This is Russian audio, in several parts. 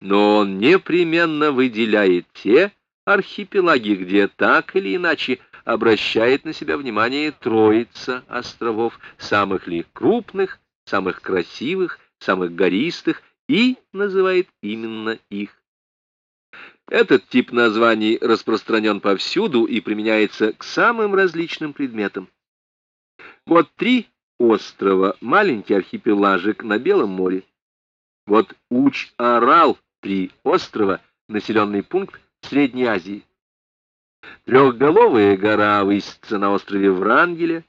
но он непременно выделяет те архипелаги, где так или иначе обращает на себя внимание троица островов, самых ли крупных, самых красивых, самых гористых, и называет именно их. Этот тип названий распространен повсюду и применяется к самым различным предметам. Вот три острова, маленький архипелагик на Белом море. Вот Уч-Арал, три острова, населенный пункт Средней Азии. Трехголовая гора высится на острове Врангеля.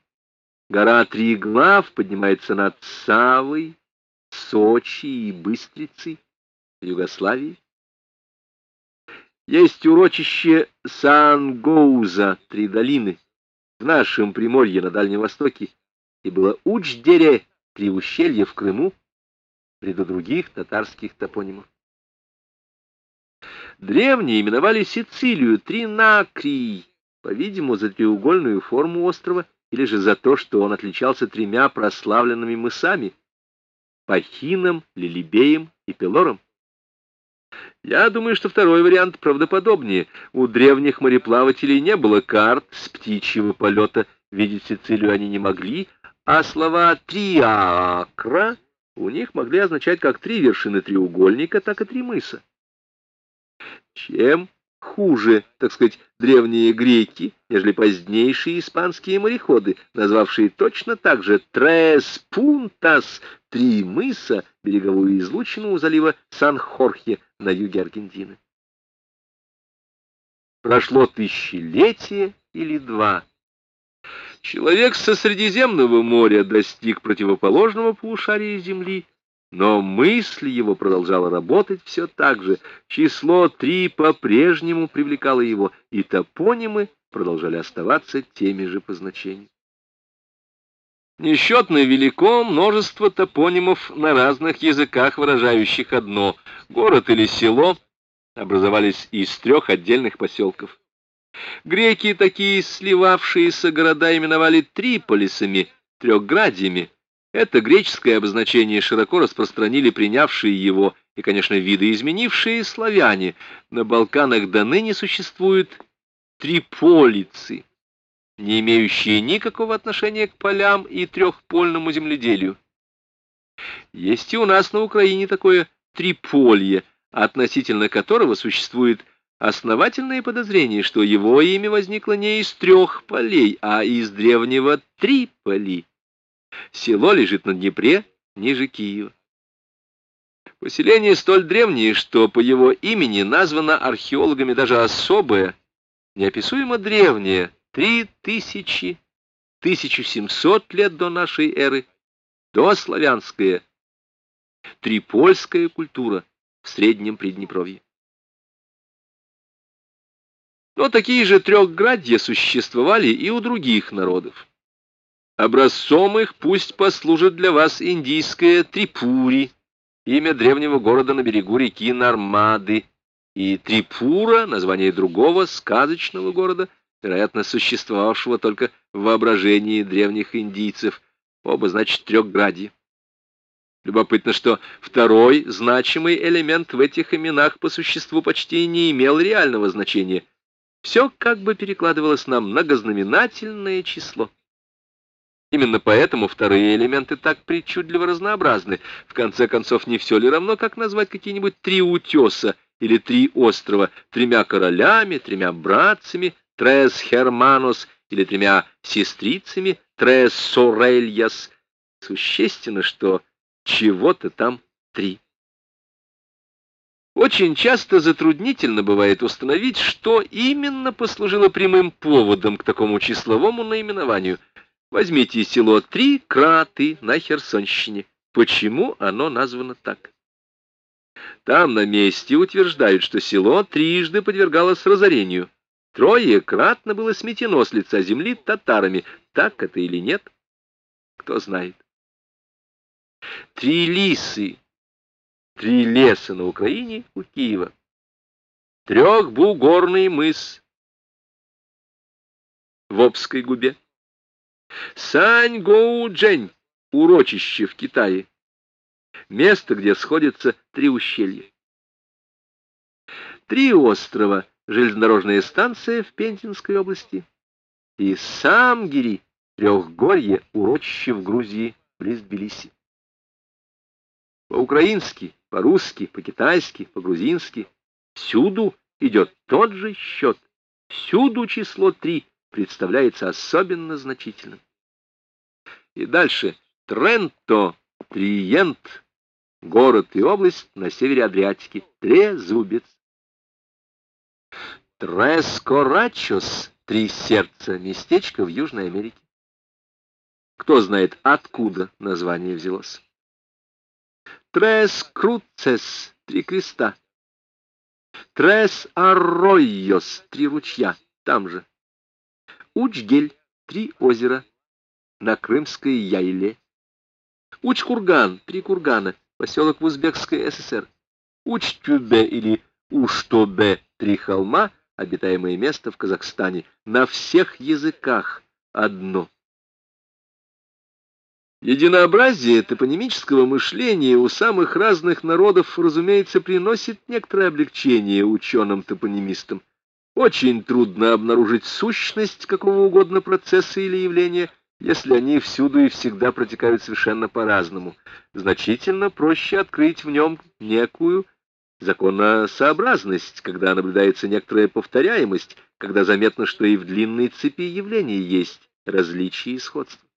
Гора Триглав поднимается над Савой, Сочи и Быстрицей в Югославии. Есть урочище Сан-Гоуза, три долины, в нашем Приморье на Дальнем Востоке, и было Уч-Дере, три ущелья в Крыму, ряду других татарских топонимов. Древние именовали Сицилию Тринакрий, по-видимому, за треугольную форму острова, или же за то, что он отличался тремя прославленными мысами — Пахином, Лилибеем и Пелором. Я думаю, что второй вариант правдоподобнее. У древних мореплавателей не было карт с птичьего полета, видеть Сицилию они не могли, а слова «триакра» у них могли означать как три вершины треугольника, так и три мыса. Чем хуже, так сказать, древние греки, нежели позднейшие испанские мореходы, назвавшие точно так же «трес пунтас» — три мыса, береговую излучину у залива Сан-Хорхе на юге Аргентины. Прошло тысячелетие или два. Человек со Средиземного моря достиг противоположного полушария Земли, но мысль его продолжала работать все так же. Число три по-прежнему привлекало его, и топонимы продолжали оставаться теми же по значению. Несчетно велико множество топонимов на разных языках, выражающих одно — город или село, образовались из трех отдельных поселков. Греки, такие сливавшиеся города, именовали триполисами, трехградиями, это греческое обозначение широко распространили принявшие его и, конечно, видоизменившие славяне. На Балканах до ныне существуют триполицы, не имеющие никакого отношения к полям и трехпольному земледелию. Есть и у нас на Украине такое триполье, относительно которого существует основательное подозрение, что его имя возникло не из трех полей, а из древнего Триполи. Село лежит на Днепре, ниже Киева. Поселение столь древнее, что по его имени названо археологами даже особое, неописуемо древнее, три тысячи, тысячу семьсот лет до нашей эры, дославянская, трипольская культура в Среднем Приднепровье. Но такие же трехградья существовали и у других народов. Образцом их пусть послужит для вас индийская Трипури, имя древнего города на берегу реки Нармады, и Трипура, название другого сказочного города, вероятно, существовавшего только в воображении древних индийцев, оба, значит, трехградья. Любопытно, что второй значимый элемент в этих именах по существу почти не имел реального значения. Все как бы перекладывалось на многознаменательное число. Именно поэтому вторые элементы так причудливо разнообразны. В конце концов, не все ли равно, как назвать какие-нибудь три утеса или три острова тремя королями, тремя братцами, трес херманос или тремя сестрицами, трес сорельяс. Существенно, что чего-то там три. Очень часто затруднительно бывает установить, что именно послужило прямым поводом к такому числовому наименованию – Возьмите село Три Краты на Херсонщине. Почему оно названо так? Там на месте утверждают, что село трижды подвергалось разорению. Трое кратно было сметено с лица земли татарами. Так это или нет? Кто знает. Три лисы, три леса на Украине у Киева. Трехбугорный мыс в Обской губе. Сань-Гоу-Джень, урочище в Китае. Место, где сходятся три ущелья. три острова, железнодорожная станция в Пензенской области и Самгири, трехгорье, урочище в Грузии, близ Тбилиси. По-украински, по-русски, по-китайски, по-грузински всюду идет тот же счет. Всюду число три представляется особенно значительным. И дальше Тренто, Триент, город и область на севере Адриатики, Трезубец. Трескорачос, три сердца, местечко в Южной Америке. Кто знает, откуда название взялось. Трес Круцес, три креста. Трес Арройос, три ручья, там же. Учгель, три озера, на Крымской Яйле. Учкурган, три кургана, поселок в Узбекской ССР. Учтюбе или Уштобе, три холма, обитаемое место в Казахстане. На всех языках одно. Единообразие топонимического мышления у самых разных народов, разумеется, приносит некоторое облегчение ученым-топонимистам. Очень трудно обнаружить сущность какого угодно процесса или явления, если они всюду и всегда протекают совершенно по-разному. Значительно проще открыть в нем некую законосообразность, когда наблюдается некоторая повторяемость, когда заметно, что и в длинной цепи явлений есть различия и сходства.